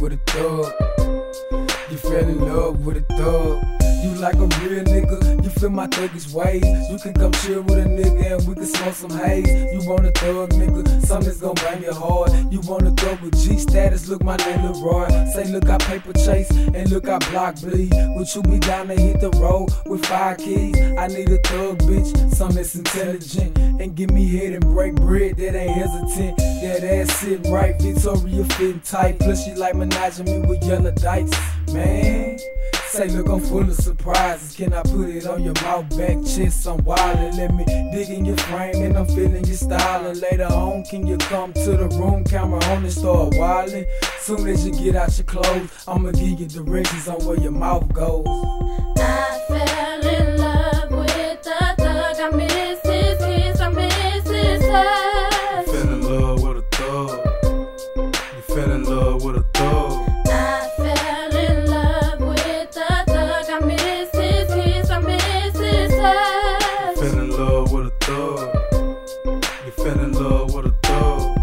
with a thug. You fell in love with a thug. You like a real nigga, you feel my thuggish ways. You can come chill with a nigga and we can smoke some haze. You want a thug nigga, something's gonna bang your heart. You want a thug with G status, look my name Leroy. Say look I paper chase and look I block bleed. Would you be down to hit the road with five keys? I need a thug bitch, some that's intelligent. And give me head and break bread that ain't hesitant. That ass sit right, Victoria fitting tight. Plus she like menaging me with yellow dice, man. Say, look, I'm full of surprises. Can I put it on your mouth, back, chest? I'm wildin'. Let me dig in your frame and I'm feeling your style. And later on, can you come to the room, camera on and start wildin'? Soon as you get out your clothes, I'ma give you directions on where your mouth goes. Uh, love with a thug. You fell in love with a thug.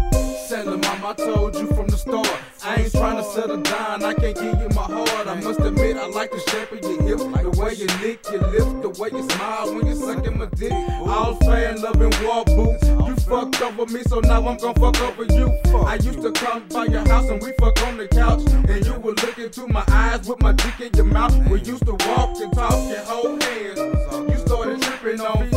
Sailor mom, I told you from the start. I ain't trying to settle down, I can't give you my heart. I must admit, I like the shape of your hip, the way you lick your lips, the way you smile when you're sucking my dick. All fan loving war boots. You fucked up with me, so now I'm gonna fuck up with you. I used to come by your house and we fuck on the couch, and you would look into my eyes with my dick in your mouth. We used to walk and talk and hold hands. You started tripping on me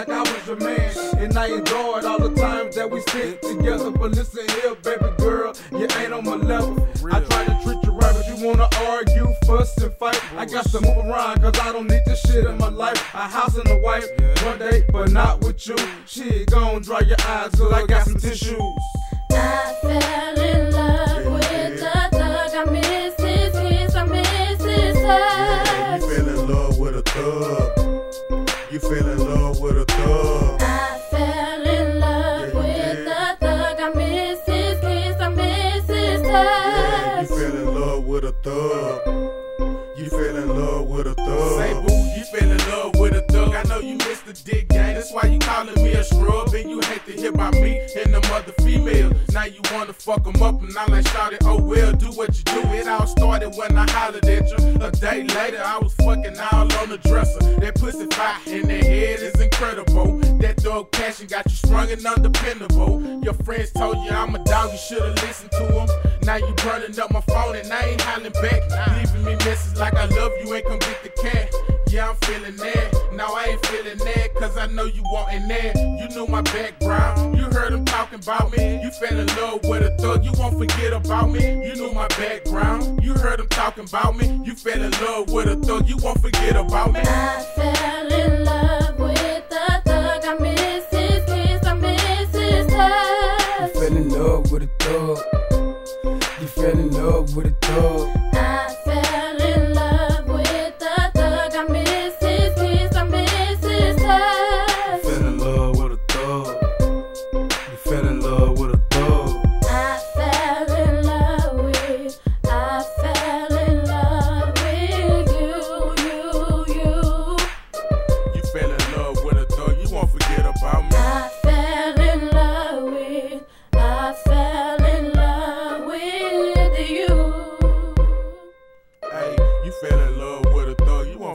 like I was your man, and I enjoyed all the times that we spent together. But listen here, baby girl, you ain't on my level. I try to treat you right, but you wanna argue, fuss, and fight. I got to move around, cause I don't need this shit in my life. A house and a wife, one day, but not with you. Shit, gon' dry your eyes, cause I got some tissues. I fell in love with the thug. I miss his kiss, I miss his Yeah, you fell in love with a thug. You fell in thug. You fell in love with a thug. Say boo, you fell in love with a thug. I know you missed the dick game. That's why you calling me a scrub. And you hate to hear about me and the other females. Now you wanna fuck them up and I'm like, shout it, oh well, do what you do. It all started when I hollered at you. A day later, I was fucking all on the dresser. That pussy fire and that head is incredible. That thug passion got you strung and undependable. Your friends told you I'm a dog, you should've listened to them. Now you burning up my phone and I ain't hollering back. Leaving me messages like I love you, ain't come get the cat. Yeah, I'm feeling that. Now I ain't feeling that, cause I know you wantin' that. You knew my background. You heard them talking about me. You fell in love with a thug, you won't forget about me. You knew my background. You heard them talking about me. You fell in love with a thug, you won't forget about me. I fell in love with the thug. I miss his kiss, I miss his You touch. fell in love with a thug. Fell in love with a thug.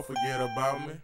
forget about me.